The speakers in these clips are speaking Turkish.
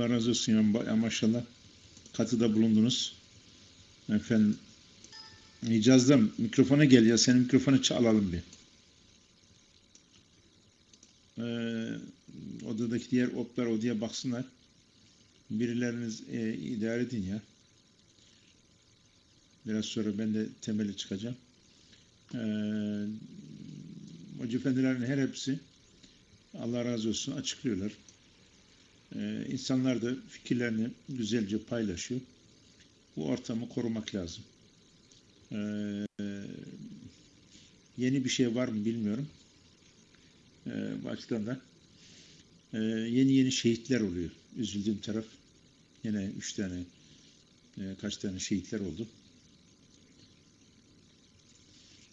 Allah razı olsun ya, maşallah. Katıda bulundunuz. Efendim İcaz'dan mikrofona gel ya. Senin mikrofonu çalalım bir. Ee, odadaki diğer oplar odaya baksınlar. Birileriniz e, idare edin ya. Biraz sonra ben de temeli çıkacağım. Ee, Hoca efendilerin her hepsi Allah razı olsun açıklıyorlar. Ee, insanlar da fikirlerini güzelce paylaşıyor. Bu ortamı korumak lazım. Ee, yeni bir şey var mı bilmiyorum. Ee, bu da e, yeni yeni şehitler oluyor. Üzüldüğüm taraf yine üç tane e, kaç tane şehitler oldu.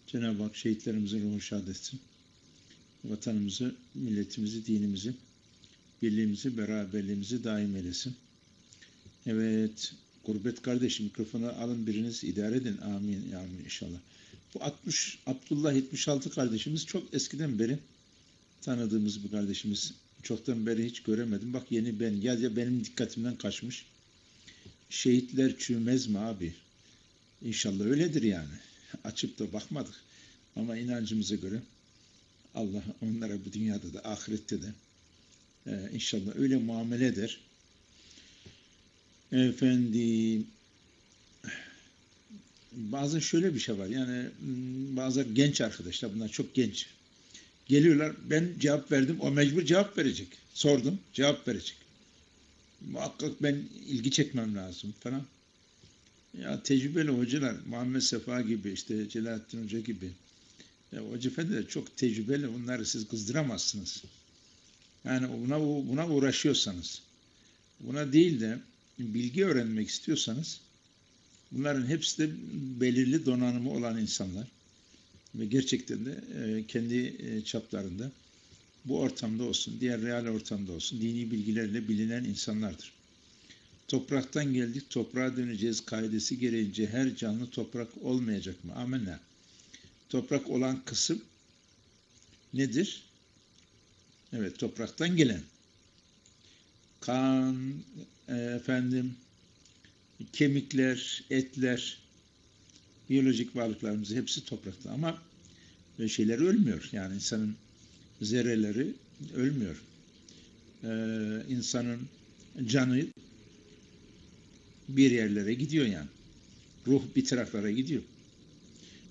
Cenab-ı Hak şehitlerimizin ruhu şad etsin. Vatanımızı, milletimizi, dinimizi, birliğimizi, beraberliğimizi daim eylesin. Evet, gurbet kardeşim mikrofonu alın biriniz idare edin. Amin, amin inşallah. Bu 60, Abdullah 76 kardeşimiz çok eskiden beri tanıdığımız bir kardeşimiz. Çoktan beri hiç göremedim. Bak yeni ben gel ya benim dikkatimden kaçmış. Şehitler çürümez mi abi? İnşallah öyledir yani. Açıp da bakmadık. Ama inancımıza göre Allah onlara bu dünyada da ahirette de e, inşallah öyle muamele eder. Efendim bazen şöyle bir şey var. Yani bazı genç arkadaşlar bunlar çok genç. Geliyorlar ben cevap verdim o mecbur cevap verecek. Sordum cevap verecek. Muhakkak ben ilgi çekmem lazım falan. Ya tecrübeli hocalar Muhammed Sefa gibi işte Celalettin Hoca gibi ya Hoca Efendi de çok tecrübeli bunları siz kızdıramazsınız. Yani buna, buna uğraşıyorsanız buna değil de bilgi öğrenmek istiyorsanız bunların hepsi de belirli donanımı olan insanlar ve gerçekten de e, kendi e, çaplarında bu ortamda olsun, diğer real ortamda olsun dini bilgilerle bilinen insanlardır. Topraktan geldik, toprağa döneceğiz kaidesi gereğince her canlı toprak olmayacak mı? Amenna. Toprak olan kısım nedir? Evet, topraktan gelen. Kan, e, efendim, kemikler, etler, biyolojik varlıklarımız hepsi toprakta ama şeyler ölmüyor. Yani insanın zerreleri ölmüyor. Ee, insanın canı bir yerlere gidiyor yani. Ruh bir taraflara gidiyor.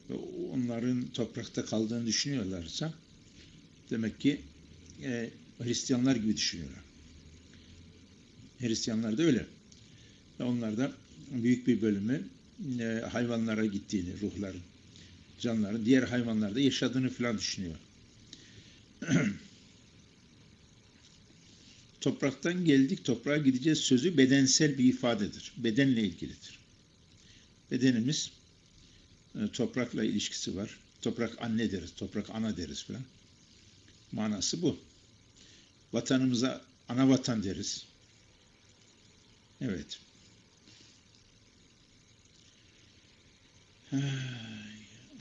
Ve onların toprakta kaldığını düşünüyorlarsa demek ki e, Hristiyanlar gibi düşünüyorlar. Hristiyanlar da öyle. Onlar da büyük bir bölümü e, hayvanlara gittiğini, ruhların, canların, diğer hayvanlarda yaşadığını falan düşünüyor. Topraktan geldik, toprağa gideceğiz sözü bedensel bir ifadedir. Bedenle ilgilidir. Bedenimiz e, toprakla ilişkisi var. Toprak anne deriz, toprak ana deriz falan. Manası bu. Vatanımıza ana vatan deriz. Evet.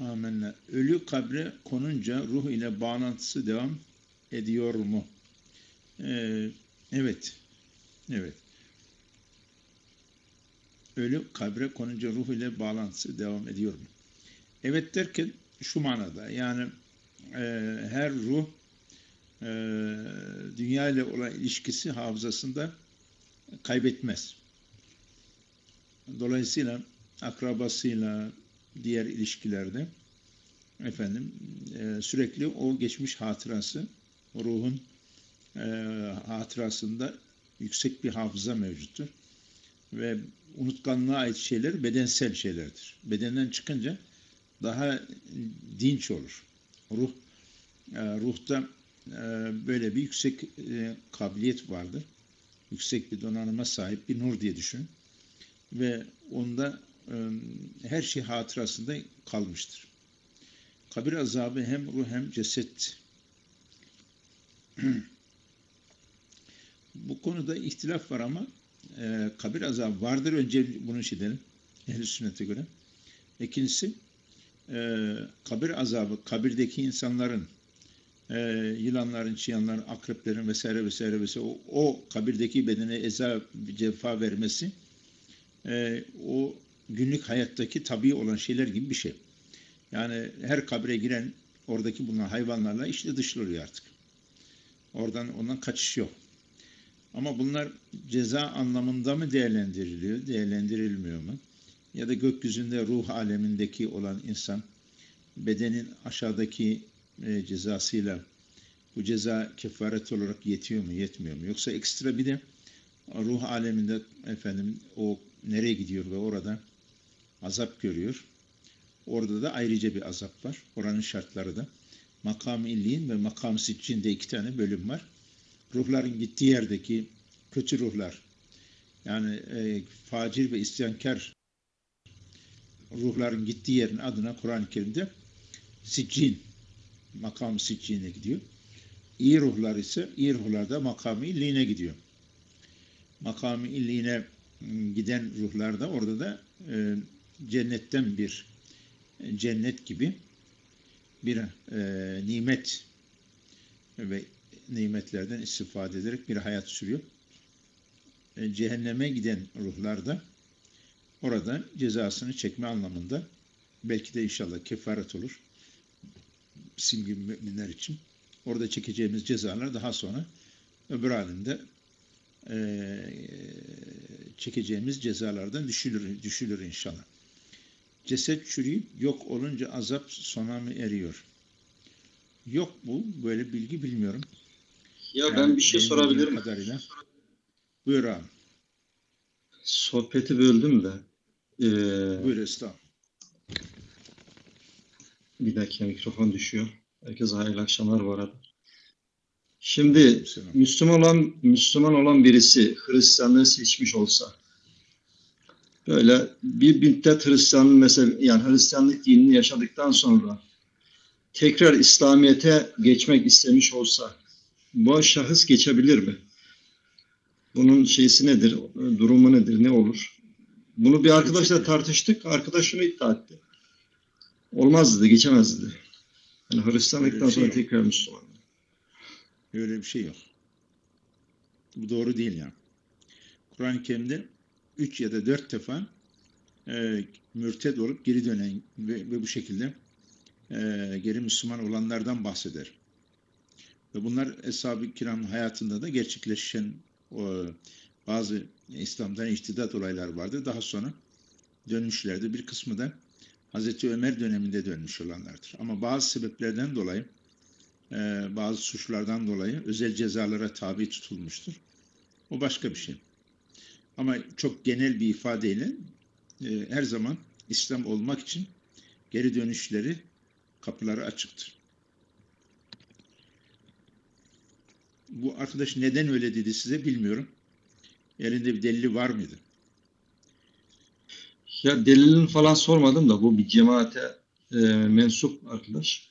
Amenna. Ölü kabre konunca ruh ile bağlantısı devam ediyor mu? Ee, evet. Evet. Ölü kabre konunca ruh ile bağlantısı devam ediyor mu? Evet derken şu manada yani e, her ruh e, dünya ile olan ilişkisi hafızasında kaybetmez. Dolayısıyla akrabasıyla, diğer ilişkilerde efendim e, sürekli o geçmiş hatırası o ruhun e, hatırasında yüksek bir hafıza mevcuttur. Ve unutkanlığa ait şeyler bedensel şeylerdir. Bedenden çıkınca daha dinç olur. Ruh e, ruhta böyle bir yüksek e, kabiliyet vardır. Yüksek bir donanıma sahip bir nur diye düşün. Ve onda her şey hatırasında kalmıştır. Kabir azabı hem ruh hem ceset. Bu konuda ihtilaf var ama e, kabir azabı vardır. Önce bunu şey edelim. Ehl-i sünnete göre. İkincisi e, kabir azabı, kabirdeki insanların e, yılanların, çıyanların, akreplerin vesaire vesaire vesaire o, o kabirdeki bedene eza cefa vermesi e, o günlük hayattaki tabii olan şeyler gibi bir şey. Yani her kabre giren oradaki bulunan hayvanlarla işte dışlanıyor artık. Oradan ondan kaçış yok. Ama bunlar ceza anlamında mı değerlendiriliyor, değerlendirilmiyor mu? Ya da gökyüzünde ruh alemindeki olan insan bedenin aşağıdaki cezasıyla bu ceza kefaret olarak yetiyor mu, yetmiyor mu? Yoksa ekstra bir de ruh aleminde efendim o nereye gidiyor ve orada azap görüyor. Orada da ayrıca bir azap var. Oranın şartları da makam illiğin ve makam siccinde iki tane bölüm var. Ruhların gittiği yerdeki kötü ruhlar yani e, facir ve isyankar ruhların gittiği yerin adına Kur'an-ı Kerim'de siccin makam siccine gidiyor. İyi ruhlar ise iyi ruhlar da makamı illiğine gidiyor. Makamı illiğine giden ruhlar da orada da e, cennetten bir cennet gibi bir e, nimet ve nimetlerden istifade ederek bir hayat sürüyor. E, cehenneme giden ruhlar da orada cezasını çekme anlamında belki de inşallah kefaret olur. Bizim gibi müminler için. Orada çekeceğimiz cezalar daha sonra öbür alemde e, çekeceğimiz cezalardan düşülür, düşülür inşallah. Ceset çürüyüp yok olunca azap sona mı eriyor? Yok bu. Böyle bilgi bilmiyorum. Ya yani ben bir şey sorabilir miyim? Kadarıyla. Buyur abi. Sohbeti böldüm de. Ee, Buyur estağfurullah. Bir dakika mikrofon düşüyor. Herkese hayırlı akşamlar bu arada. Şimdi Müslüman olan Müslüman olan birisi Hristiyanlığı seçmiş olsa böyle bir müddet Hristiyan mesela yani Hristiyanlık dinini yaşadıktan sonra tekrar İslamiyet'e geçmek istemiş olsa bu şahıs geçebilir mi? Bunun şeysi nedir? Durumu nedir? Ne olur? Bunu bir arkadaşla tartıştık. Arkadaş şunu iddia etti. Olmaz dedi, geçemez dedi. Yani Hristiyanlıktan sonra şey tekrar Müslüman. Öyle bir şey yok. Bu doğru değil yani. Kur'an-ı Kerim'de üç ya da dört defa e, mürted olup geri dönen ve, ve bu şekilde e, geri Müslüman olanlardan bahseder. Ve bunlar Eshab-ı Kiram hayatında da gerçekleşen o, bazı İslam'dan ihtidat olaylar vardı. Daha sonra dönmüşlerdi. Bir kısmı da Hazreti Ömer döneminde dönmüş olanlardır. Ama bazı sebeplerden dolayı e, bazı suçlardan dolayı özel cezalara tabi tutulmuştur. O başka bir şey. Ama çok genel bir ifadeyle e, her zaman İslam olmak için geri dönüşleri kapıları açıktır. Bu arkadaş neden öyle dedi size bilmiyorum. Elinde bir delili var mıydı? Ya delilini falan sormadım da bu bir cemaate e, mensup arkadaş.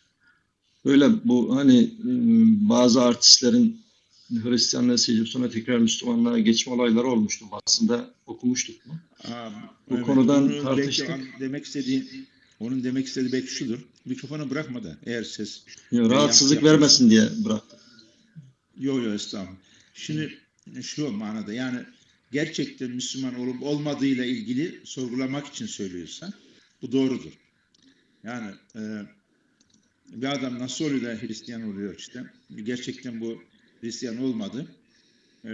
Böyle bu hani e, bazı artistlerin Hristiyanlığı seçip sonra tekrar Müslümanlığa geçme olayları olmuştu. Basında okumuştuk mu? Aa, bu evet, konudan tartıştık. Demek istediği, onun demek istediği belki şudur. Mikrofonu bırakma da eğer ses. Yo, rahatsızlık vermesin diye bıraktım. Yok yok estağfurullah. Şimdi şu manada yani gerçekten Müslüman olup olmadığıyla ilgili sorgulamak için söylüyorsan bu doğrudur. Yani e, bir adam nasıl oluyor da Hristiyan oluyor işte. Gerçekten bu Hristiyan olmadı. Ee,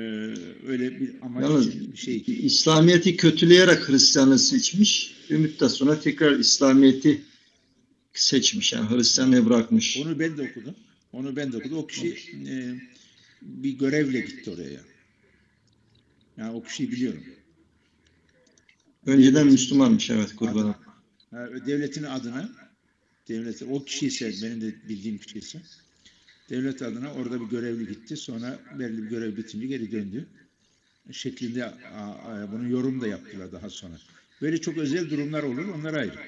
öyle bir amaç Yalnız, için bir şey. İslamiyet'i kötüleyerek Hristiyanlığı seçmiş. Bir müddet sonra tekrar İslamiyet'i seçmiş. Yani Hristiyanlığı bırakmış. Onu ben de okudum. Onu ben de okudum. O kişi e, bir görevle gitti oraya. Yani o kişiyi biliyorum. Önceden Müslümanmış evet kurbanım. Devletin adına devlet o kişi ise benim de bildiğim kişi ise devlet adına orada bir görevli gitti. Sonra belli bir görev bitince geri döndü. Şeklinde bunu yorum da yaptılar daha sonra. Böyle çok özel durumlar olur. Onlar ayrı.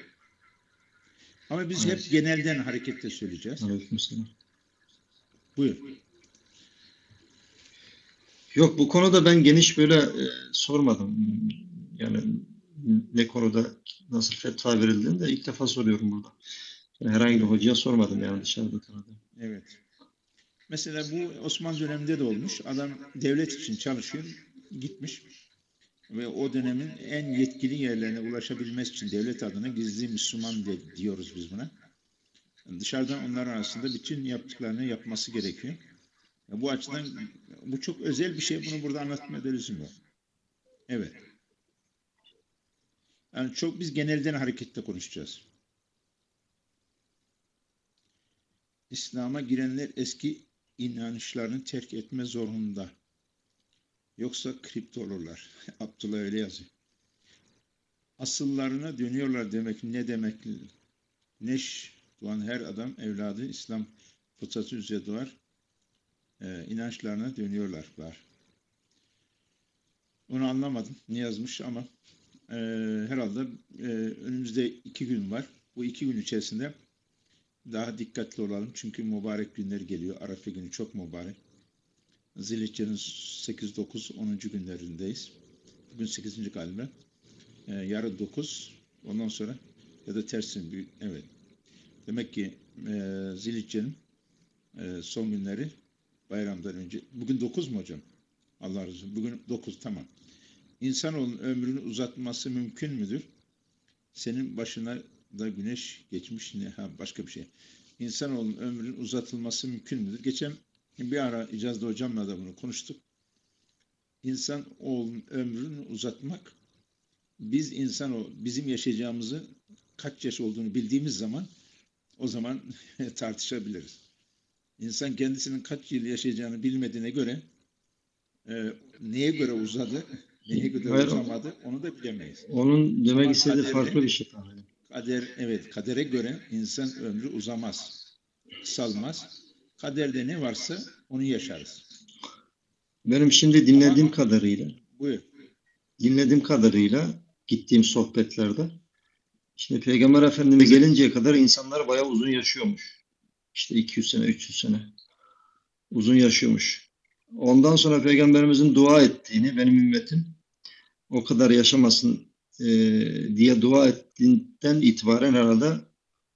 Ama biz evet. hep genelden hareketle söyleyeceğiz. Aleykümselam. Buyur. Yok bu konuda ben geniş böyle e, sormadım. Yani ne konuda nasıl fetva verildiğini de ilk defa soruyorum burada. Yani herhangi bir hocaya sormadım yani dışarıda tanıdığım. Evet. Mesela bu Osmanlı döneminde de olmuş. Adam devlet için çalışıyor, gitmiş ve o dönemin en yetkili yerlerine ulaşabilmesi için devlet adına gizli Müslüman de, diyoruz biz buna. Dışarıdan onlar arasında bütün yaptıklarını yapması gerekiyor. Bu açıdan bu çok özel bir şey. Bunu burada anlatmaya da lüzum yok. Evet. Yani çok biz genelden hareketle konuşacağız. İslam'a girenler eski inanışlarını terk etme zorunda. Yoksa kripto olurlar. Abdullah öyle yazıyor. Asıllarına dönüyorlar demek ne demek? Neş doğan her adam evladı İslam fıtratı üzere doğar. Ee, inançlarına dönüyorlar. Onu anlamadım. Ne yazmış ama e, herhalde e, önümüzde iki gün var. Bu iki gün içerisinde daha dikkatli olalım. Çünkü mübarek günler geliyor. Arafa günü çok mübarek. Zilhicce'nin 8, 9, 10. günlerindeyiz. Bugün 8. galiba. Ee, yarın 9. Ondan sonra ya da tersin. Evet. Demek ki e, Zilhicce'nin e, son günleri bayramdan önce. Bugün 9 mu hocam? Allah razı olsun. Bugün 9 tamam. İnsanoğlunun ömrünü uzatması mümkün müdür? Senin başına da güneş geçmiş ne ha başka bir şey. İnsanoğlunun ömrünün uzatılması mümkün müdür? Geçen bir ara İcazlı hocamla da bunu konuştuk. İnsan oğlun ömrünü uzatmak biz insan o bizim yaşayacağımızı kaç yaş olduğunu bildiğimiz zaman o zaman tartışabiliriz. İnsan kendisinin kaç yıl yaşayacağını bilmediğine göre e, neye göre uzadı, neye göre Hayır, uzamadı onu da bilemeyiz. Onun demek Ama istediği farklı bir şey. Kader evet kadere göre insan ömrü uzamaz, kısalmaz. Kaderde ne varsa onu yaşarız. Benim şimdi dinlediğim kadarıyla, Buyur. dinlediğim kadarıyla gittiğim sohbetlerde şimdi Peygamber Efendimiz gelinceye kadar insanlar bayağı uzun yaşıyormuş. İşte 200 sene, 300 sene uzun yaşıyormuş. Ondan sonra Peygamberimizin dua ettiğini benim ümmetim o kadar yaşamasın e, diye dua ettiğinden itibaren herhalde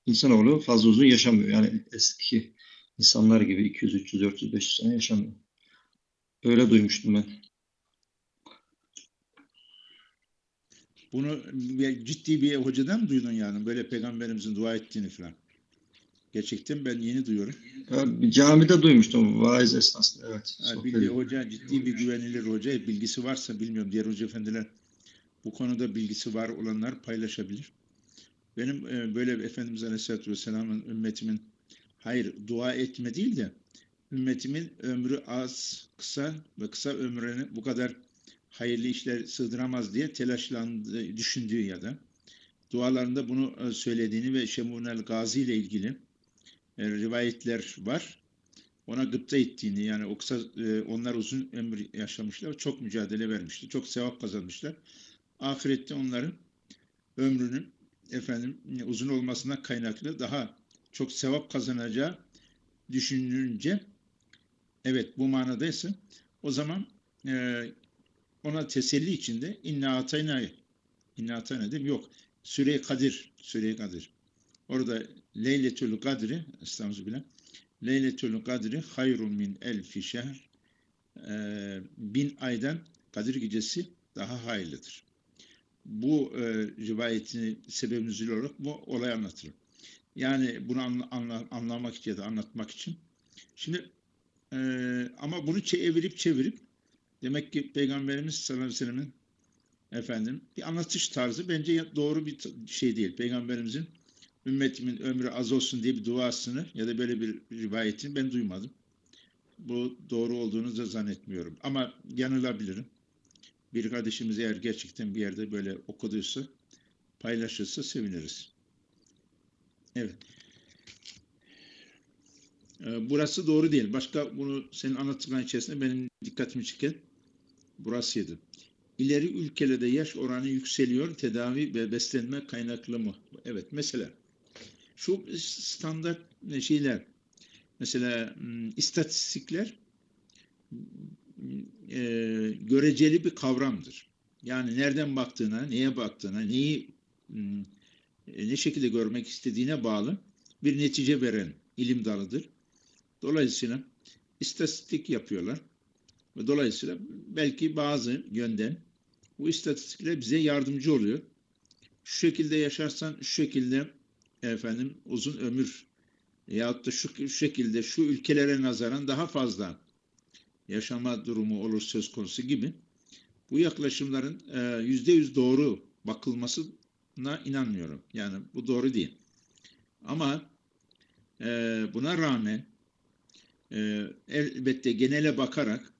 insanoğlu fazla uzun yaşamıyor. Yani eski insanlar gibi 200, 300, 400, 500 sene yaşamıyor. Öyle duymuştum ben. Bunu ciddi bir hocadan mı duydun yani böyle peygamberimizin dua ettiğini falan? Gerçekten ben yeni duyuyorum. Bir camide duymuştum vaiz esnasında. Evet. Ha, ediyor. hoca ciddi bir güvenilir hoca. Bilgisi varsa bilmiyorum diğer hoca efendiler bu konuda bilgisi var olanlar paylaşabilir. Benim e, böyle Efendimiz Aleyhisselatü Vesselam'ın ümmetimin hayır dua etme değil de ümmetimin ömrü az, kısa ve kısa ömrüne bu kadar hayırlı işler sığdıramaz diye telaşlandığı, düşündüğü ya da dualarında bunu e, söylediğini ve Şemunel Gazi ile ilgili e, rivayetler var. Ona gıpta ettiğini yani o kısa e, onlar uzun ömür yaşamışlar, çok mücadele vermişler, çok sevap kazanmışlar. Ahirette onların ömrünün efendim uzun olmasına kaynaklı daha çok sevap kazanacağı düşünülünce evet bu manadaysa o zaman e, ona teselli içinde inna atayna inna atayna değil mi? Yok. Süre-i Kadir. Süre-i Kadir. Orada Leyletül Kadri estağfirullah. Leyletül Kadri hayrun min elfi şehr. Ee, bin aydan Kadir gecesi daha hayırlıdır. Bu e, rivayetini sebebimiz olarak bu olay anlatırım. Yani bunu anla- anla- anlamak için ya da anlatmak için. Şimdi e, ama bunu çevirip çevirip demek ki Peygamberimiz sallallahu aleyhi ve sellem'in efendim bir anlatış tarzı bence doğru bir şey değil. Peygamberimizin ümmetimin ömrü az olsun diye bir duasını ya da böyle bir rivayetini ben duymadım. Bu doğru olduğunu da zannetmiyorum. Ama yanılabilirim. Bir kardeşimiz eğer gerçekten bir yerde böyle okuduysa, paylaşırsa seviniriz. Evet. Ee, Burası doğru değil. Başka bunu senin anlattıkların içerisinde benim dikkatimi çeken burasıydı. İleri ülkelerde yaş oranı yükseliyor, tedavi ve beslenme kaynaklı mı? Evet, mesela şu standart şeyler, mesela m, istatistikler m, e, göreceli bir kavramdır. Yani nereden baktığına, neye baktığına, neyi m, e, ne şekilde görmek istediğine bağlı bir netice veren ilim dalıdır. Dolayısıyla istatistik yapıyorlar. Ve dolayısıyla belki bazı yönden bu istatistikler bize yardımcı oluyor. Şu şekilde yaşarsan şu şekilde efendim uzun ömür yahut da şu, şekilde şu ülkelere nazaran daha fazla yaşama durumu olur söz konusu gibi bu yaklaşımların e, yüzde yüz doğru bakılmasına inanmıyorum. Yani bu doğru değil. Ama e, buna rağmen e, elbette genele bakarak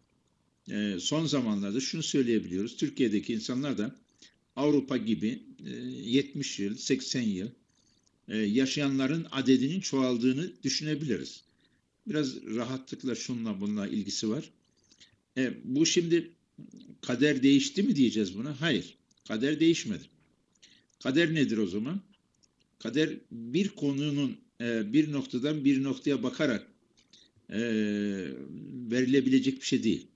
e, son zamanlarda şunu söyleyebiliyoruz. Türkiye'deki insanlar da Avrupa gibi e, 70 yıl, 80 yıl yaşayanların adedinin çoğaldığını düşünebiliriz. Biraz rahatlıkla şunla bununla ilgisi var. E, bu şimdi kader değişti mi diyeceğiz buna? Hayır. Kader değişmedi. Kader nedir o zaman? Kader bir konunun e, bir noktadan bir noktaya bakarak e, verilebilecek bir şey değil.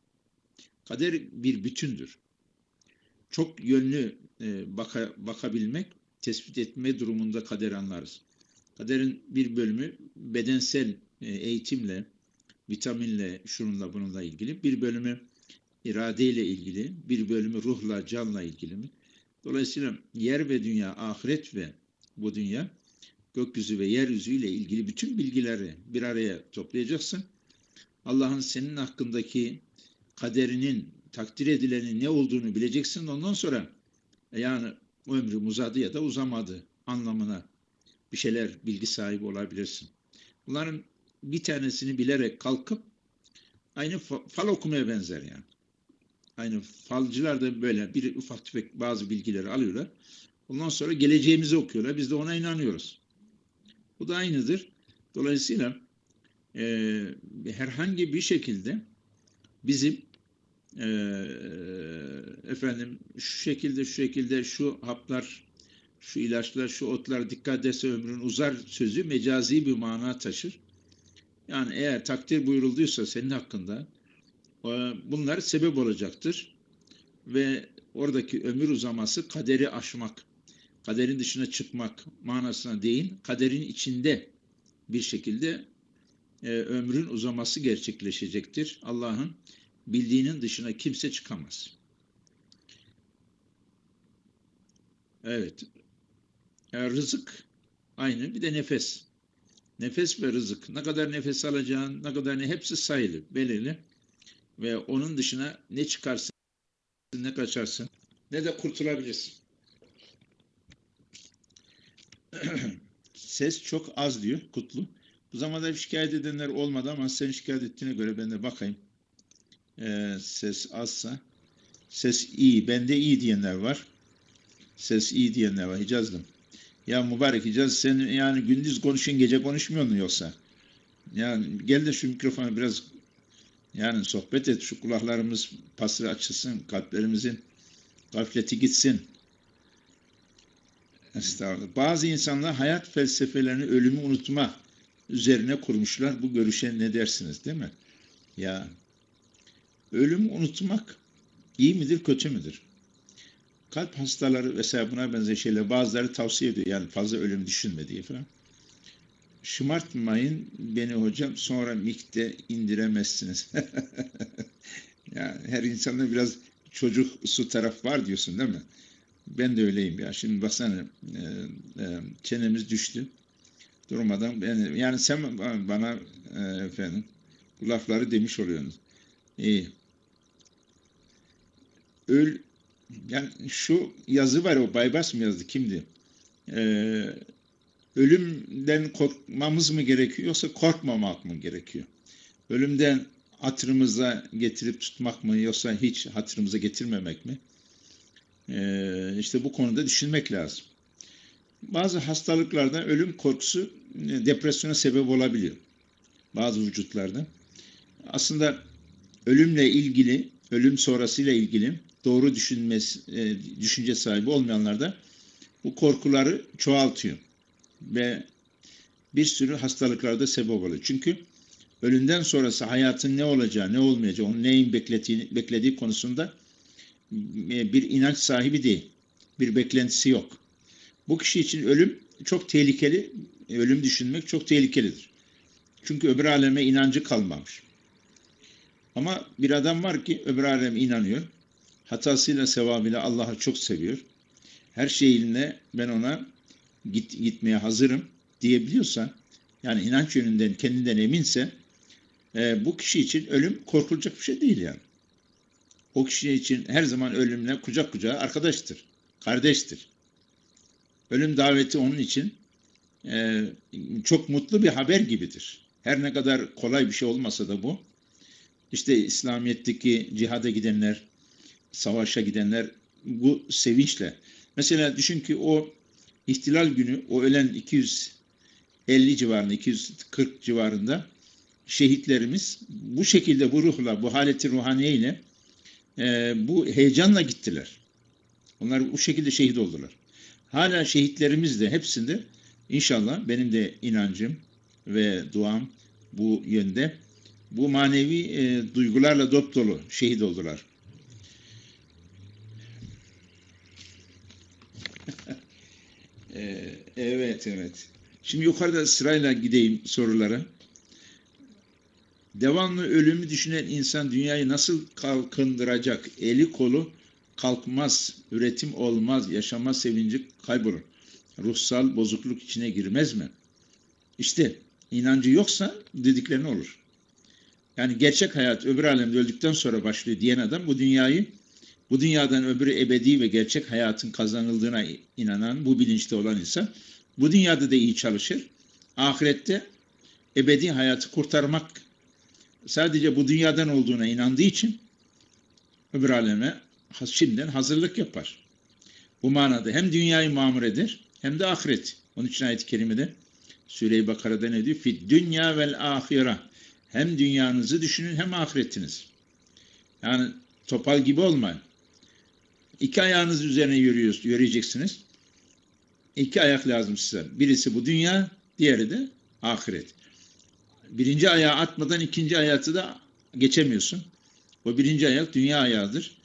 Kader bir bütündür. Çok yönlü e, baka, bakabilmek, tespit etme durumunda kader anlarız. Kaderin bir bölümü bedensel e, eğitimle, vitaminle, şununla bununla ilgili. Bir bölümü iradeyle ilgili, bir bölümü ruhla, canla ilgili? Dolayısıyla yer ve dünya, ahiret ve bu dünya, gökyüzü ve yeryüzü ile ilgili bütün bilgileri bir araya toplayacaksın. Allah'ın senin hakkındaki kaderinin, takdir edilenin ne olduğunu bileceksin. Ondan sonra yani ömrüm uzadı ya da uzamadı anlamına bir şeyler bilgi sahibi olabilirsin. Bunların bir tanesini bilerek kalkıp aynı fal okumaya benzer yani. Aynı falcılar da böyle bir ufak tefek bazı bilgileri alıyorlar. Ondan sonra geleceğimizi okuyorlar. Biz de ona inanıyoruz. Bu da aynıdır. Dolayısıyla e, herhangi bir şekilde bizim e, efendim şu şekilde şu şekilde şu haplar şu ilaçlar şu otlar dikkat ederse ömrün uzar sözü mecazi bir mana taşır. Yani eğer takdir buyurulduysa senin hakkında e, bunlar sebep olacaktır. Ve oradaki ömür uzaması kaderi aşmak, kaderin dışına çıkmak manasına değil, kaderin içinde bir şekilde e, ömrün uzaması gerçekleşecektir. Allah'ın bildiğinin dışına kimse çıkamaz. Evet. Yani rızık aynı bir de nefes. Nefes ve rızık. Ne kadar nefes alacağın, ne kadar ne hepsi sayılı, belirli. Ve onun dışına ne çıkarsın, ne kaçarsın, ne de kurtulabilirsin. Ses çok az diyor Kutlu. Bu zamanda şikayet edenler olmadı ama sen şikayet ettiğine göre ben de bakayım. Ee, ses azsa. Ses iyi. Bende iyi diyenler var. Ses iyi diyenler var. Hicazlım. Ya mübarek Hicaz sen yani gündüz konuşun gece konuşmuyor mu yoksa? Yani gel de şu mikrofonu biraz yani sohbet et şu kulaklarımız pasır açılsın kalplerimizin gafleti gitsin. Estağfurullah. Bazı insanlar hayat felsefelerini ölümü unutma üzerine kurmuşlar. Bu görüşe ne dersiniz değil mi? Ya ölümü unutmak iyi midir kötü müdür? Kalp hastaları vesaire buna benzer şeyler bazıları tavsiye ediyor. Yani fazla ölüm düşünme diye falan. Şımartmayın beni hocam sonra mikte indiremezsiniz. yani her insanda biraz çocuk su taraf var diyorsun değil mi? Ben de öyleyim ya. Şimdi baksana e, e, çenemiz düştü. Durmadan yani, yani sen bana e, efendim bu lafları demiş oluyorsunuz. İyi. Öl yani şu yazı var o Baybas mı yazdı kimdi? Ee, ölümden korkmamız mı gerekiyor yoksa korkmamak mı gerekiyor? Ölümden hatırımıza getirip tutmak mı yoksa hiç hatırımıza getirmemek mi? Ee, işte bu konuda düşünmek lazım. Bazı hastalıklarda ölüm korkusu e, depresyona sebep olabiliyor. Bazı vücutlarda. Aslında ölümle ilgili, ölüm sonrasıyla ilgili doğru düşünmesi, e, düşünce sahibi olmayanlar da bu korkuları çoğaltıyor. Ve bir sürü hastalıklarda sebep oluyor. Çünkü ölümden sonrası hayatın ne olacağı, ne olmayacağı, onun neyin beklediği, beklediği konusunda e, bir inanç sahibi değil. Bir beklentisi yok. Bu kişi için ölüm çok tehlikeli, ölüm düşünmek çok tehlikelidir. Çünkü öbür aleme inancı kalmamış. Ama bir adam var ki öbür alem inanıyor. Hatasıyla sevabıyla Allah'ı çok seviyor. Her şeyinle ben ona git, gitmeye hazırım diyebiliyorsa yani inanç yönünden kendinden eminse e, bu kişi için ölüm korkulacak bir şey değil yani. O kişi için her zaman ölümle kucak kucağa arkadaştır, kardeştir. Ölüm daveti onun için e, çok mutlu bir haber gibidir. Her ne kadar kolay bir şey olmasa da bu. İşte İslamiyet'teki cihada gidenler, savaşa gidenler bu sevinçle. Mesela düşün ki o ihtilal günü o ölen 250 civarında, 240 civarında şehitlerimiz bu şekilde bu ruhla, bu haleti ruhaniye ile e, bu heyecanla gittiler. Onlar bu şekilde şehit oldular. Hala şehitlerimiz de hepsinde inşallah benim de inancım ve duam bu yönde. Bu manevi e, duygularla dop dolu şehit oldular. e, evet, evet. Şimdi yukarıda sırayla gideyim sorulara. Devamlı ölümü düşünen insan dünyayı nasıl kalkındıracak? Eli kolu kalkmaz, üretim olmaz, yaşama sevinci kaybolur. Ruhsal bozukluk içine girmez mi? İşte inancı yoksa dediklerini olur. Yani gerçek hayat öbür alemde öldükten sonra başlıyor diyen adam bu dünyayı bu dünyadan öbürü ebedi ve gerçek hayatın kazanıldığına inanan, bu bilinçte olan insan bu dünyada da iyi çalışır. Ahirette ebedi hayatı kurtarmak sadece bu dünyadan olduğuna inandığı için öbür aleme şimdiden hazırlık yapar. Bu manada hem dünyayı mamur eder hem de ahiret. Onun için ayet-i kerimede Süre-i Bakara'da ne diyor? Fid dünya vel ahire. Hem dünyanızı düşünün hem ahiretiniz. Yani topal gibi olmayın. İki ayağınız üzerine yürüyor, yürüyeceksiniz. İki ayak lazım size. Birisi bu dünya, diğeri de ahiret. Birinci ayağı atmadan ikinci hayatı da geçemiyorsun. O birinci ayak dünya ayağıdır.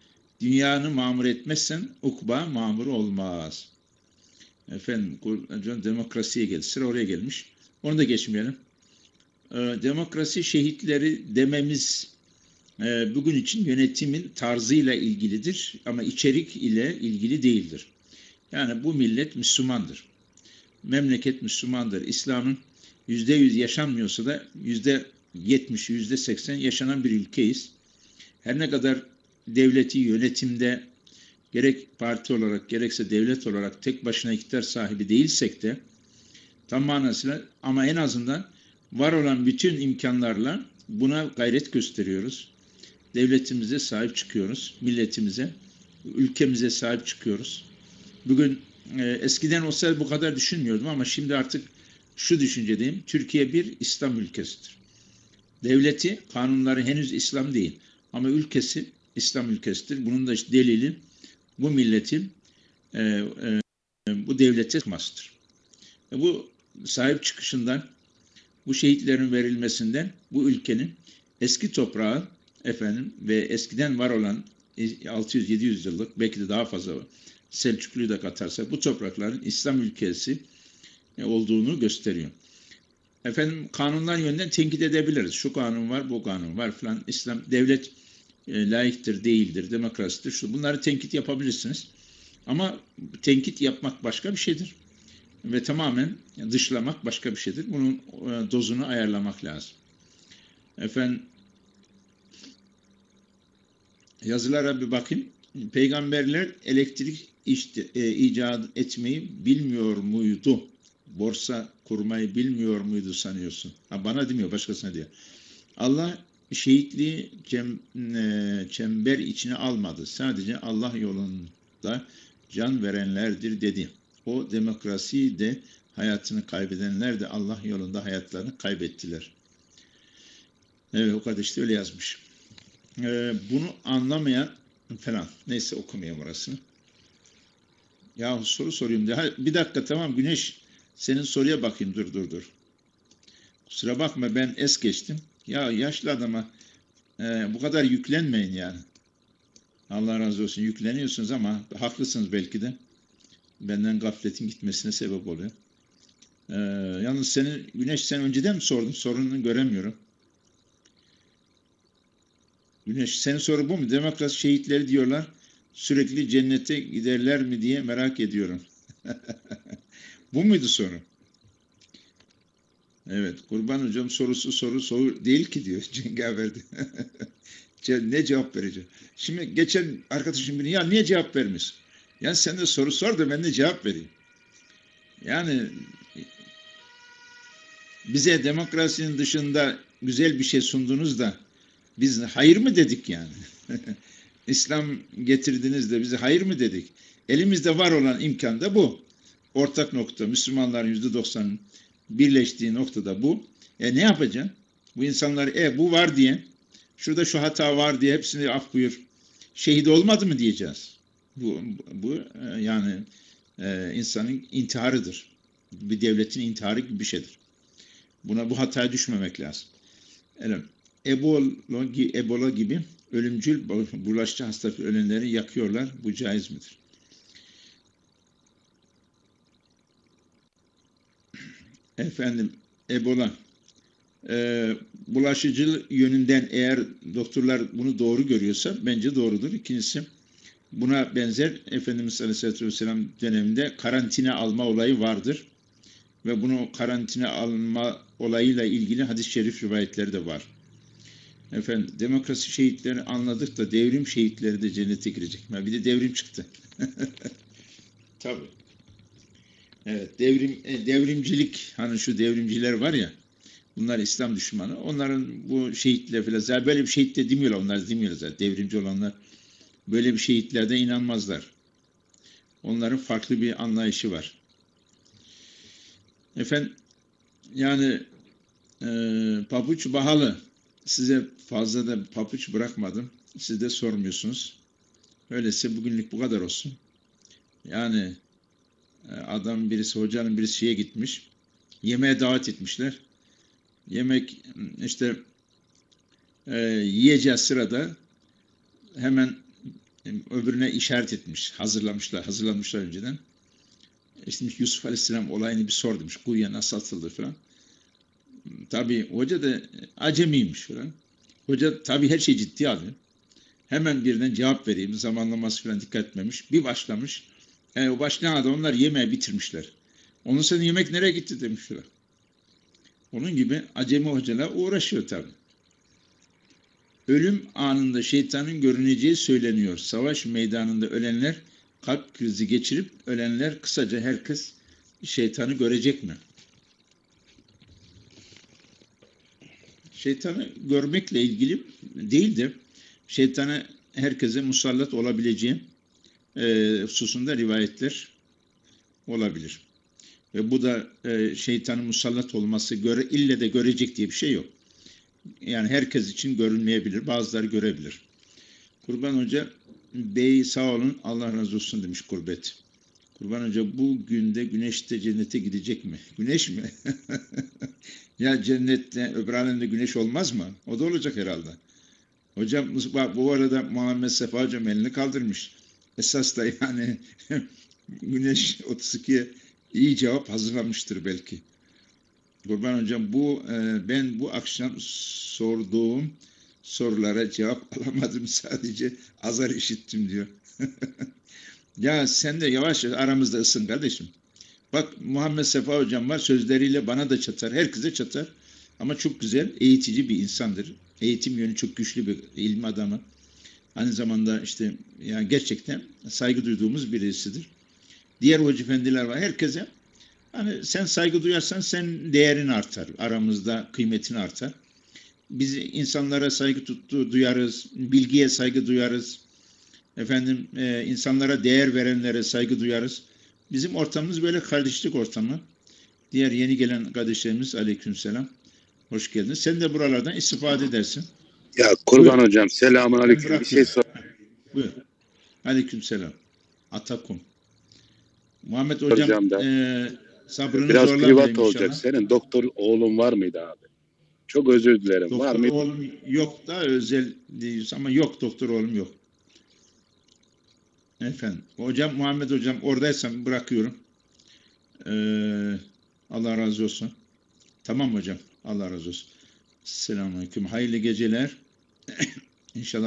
Dünyanı mamur etmezsen ukba mamur olmaz. Efendim demokrasiye geldi. Sıra oraya gelmiş. Onu da geçmeyelim. Ee, demokrasi şehitleri dememiz bugün için yönetimin tarzıyla ilgilidir ama içerik ile ilgili değildir. Yani bu millet Müslümandır. Memleket Müslümandır. İslam'ın yüzde yüz yaşanmıyorsa da yüzde yetmiş, yüzde seksen yaşanan bir ülkeyiz. Her ne kadar devleti yönetimde gerek parti olarak gerekse devlet olarak tek başına iktidar sahibi değilsek de tam manasıyla ama en azından var olan bütün imkanlarla buna gayret gösteriyoruz. Devletimize sahip çıkıyoruz, milletimize, ülkemize sahip çıkıyoruz. Bugün e, eskiden olsa bu kadar düşünmüyordum ama şimdi artık şu düşüncedeyim. Türkiye bir İslam ülkesidir. Devleti, kanunları henüz İslam değil ama ülkesi İslam ülkesidir. Bunun da işte delili bu milletin e, e, bu devlete çıkmasıdır. E, bu sahip çıkışından, bu şehitlerin verilmesinden bu ülkenin eski toprağı efendim ve eskiden var olan 600-700 yıllık belki de daha fazla Selçuklu'yu da katarsa bu toprakların İslam ülkesi e, olduğunu gösteriyor. Efendim kanunlar yönden tenkit edebiliriz. Şu kanun var, bu kanun var falan. İslam devlet e, layıktır, değildir, demokrasidir. Şu bunları tenkit yapabilirsiniz. Ama tenkit yapmak başka bir şeydir. Ve tamamen dışlamak başka bir şeydir. Bunun e, dozunu ayarlamak lazım. Efendim yazılara bir bakayım. Peygamberler elektrik işte, e, icat etmeyi bilmiyor muydu? Borsa kurmayı bilmiyor muydu sanıyorsun? Ha, bana demiyor, başkasına diyor. Allah şehitliği cem, e, çember içine almadı. Sadece Allah yolunda can verenlerdir dedi. O demokrasi de hayatını kaybedenler de Allah yolunda hayatlarını kaybettiler. Evet o kardeş de öyle yazmış. Ee, bunu anlamayan falan. Neyse okumayayım orasını. Ya soru sorayım diye. Bir dakika tamam Güneş senin soruya bakayım dur dur dur. Kusura bakma ben es geçtim. Ya yaşlı adama e, bu kadar yüklenmeyin yani. Allah razı olsun yükleniyorsunuz ama haklısınız belki de. Benden gafletin gitmesine sebep oluyor. Ee, yalnız senin Güneş sen önceden mi sordun? Sorununu göremiyorum. Güneş senin soru bu mu? Demokrasi şehitleri diyorlar. Sürekli cennete giderler mi diye merak ediyorum. bu muydu soru? Evet. Kurban hocam sorusu soru soru değil ki diyor Cengaver'de. ne cevap vereceğim? Şimdi geçen arkadaşım biri ya niye cevap vermiş? Yani sen de soru sor da ben de cevap vereyim. Yani bize demokrasinin dışında güzel bir şey sundunuz da biz hayır mı dedik yani? İslam getirdiniz de bize hayır mı dedik? Elimizde var olan imkan da bu. Ortak nokta Müslümanların yüzde doksanın birleştiği noktada bu. E ne yapacaksın? Bu insanlar e bu var diye şurada şu hata var diye hepsini af buyur. Şehit olmadı mı diyeceğiz. Bu, bu e, yani e, insanın intiharıdır. Bir devletin intiharı gibi bir şeydir. Buna bu hataya düşmemek lazım. Evet. Ebola, gibi ölümcül bulaşıcı hastalık ölenleri yakıyorlar. Bu caiz midir? Efendim Ebola e, bulaşıcı yönünden eğer doktorlar bunu doğru görüyorsa bence doğrudur. İkincisi buna benzer Efendimiz Aleyhisselatü Vesselam döneminde karantina alma olayı vardır. Ve bunu karantina alma olayıyla ilgili hadis-i şerif rivayetleri de var. Efendim demokrasi şehitleri anladık da devrim şehitleri de cennete girecek. Bir de devrim çıktı. Tabii. Evet, devrim e, devrimcilik hani şu devrimciler var ya bunlar İslam düşmanı. Onların bu şehitler falan zaten böyle bir şehit de demiyorlar onlar demiyorlar zaten devrimci olanlar böyle bir şehitlerde inanmazlar. Onların farklı bir anlayışı var. Efendim yani e, pabuç bahalı size fazla da papuç bırakmadım. Siz de sormuyorsunuz. Öyleyse bugünlük bu kadar olsun. Yani e, adam birisi, hocanın birisi şeye gitmiş. Yemeğe davet etmişler. Yemek işte e, yiyeceği sırada hemen öbürüne işaret etmiş. Hazırlamışlar, hazırlanmışlar önceden. İşte Yusuf Aleyhisselam olayını bir sor demiş. Kuyuya nasıl atıldı falan. Tabi hoca da acemiymiş falan. Hoca tabi her şeyi ciddi alıyor. Hemen birden cevap vereyim. Zamanlaması falan dikkat etmemiş. Bir başlamış. Yani o başlayan onlar yemeği bitirmişler. Onun sonra yemek nereye gitti demişler. Onun gibi acemi hocalar uğraşıyor tabi. Ölüm anında şeytanın görüneceği söyleniyor. Savaş meydanında ölenler kalp krizi geçirip ölenler kısaca herkes şeytanı görecek mi? Şeytanı görmekle ilgili değil de şeytana herkese musallat olabileceği e, hususunda rivayetler olabilir. Ve bu da e, şeytanın musallat olması göre ille de görecek diye bir şey yok. Yani herkes için görünmeyebilir. Bazıları görebilir. Kurban Hoca Bey sağ olun Allah razı olsun demiş Kurbet. Kurban Hoca bu günde güneşte cennete gidecek mi? Güneş mi? ya cennette öbür alemde güneş olmaz mı? O da olacak herhalde. Hocam bu arada Muhammed Sefa Hocam elini kaldırmış. Esas da yani güneş 32'ye iyi cevap hazırlamıştır belki. Kurban Hocam bu e, ben bu akşam sorduğum sorulara cevap alamadım sadece azar işittim diyor. ya sen de yavaş aramızda ısın kardeşim. Bak Muhammed Sefa hocam var sözleriyle bana da çatar, herkese çatar. Ama çok güzel, eğitici bir insandır. Eğitim yönü çok güçlü bir ilim adamı. Aynı zamanda işte yani gerçekten saygı duyduğumuz birisidir. Diğer hoca efendiler var. Herkese hani sen saygı duyarsan sen değerin artar. Aramızda kıymetin artar. Biz insanlara saygı tuttu, duyarız. Bilgiye saygı duyarız. Efendim e, insanlara değer verenlere saygı duyarız. Bizim ortamımız böyle kardeşlik ortamı. Diğer yeni gelen kardeşlerimiz aleykümselam. Hoş geldiniz. Sen de buralardan istifade edersin. Ya kurban Buyur. hocam selamun aleyküm. Bir şey sor. Buyur. Aleykümselam. Atakum. Muhammed hocam, hocam da, e, sabrını Biraz privat olacak. Senin doktor oğlun var mıydı abi? Çok özür dilerim. Doktor var mıydı? oğlum yok da özel değil ama yok doktor oğlum yok. Efendim. Hocam Muhammed hocam oradaysan bırakıyorum. Ee, Allah razı olsun. Tamam hocam. Allah razı olsun. Selamünaleyküm. Hayırlı geceler. İnşallah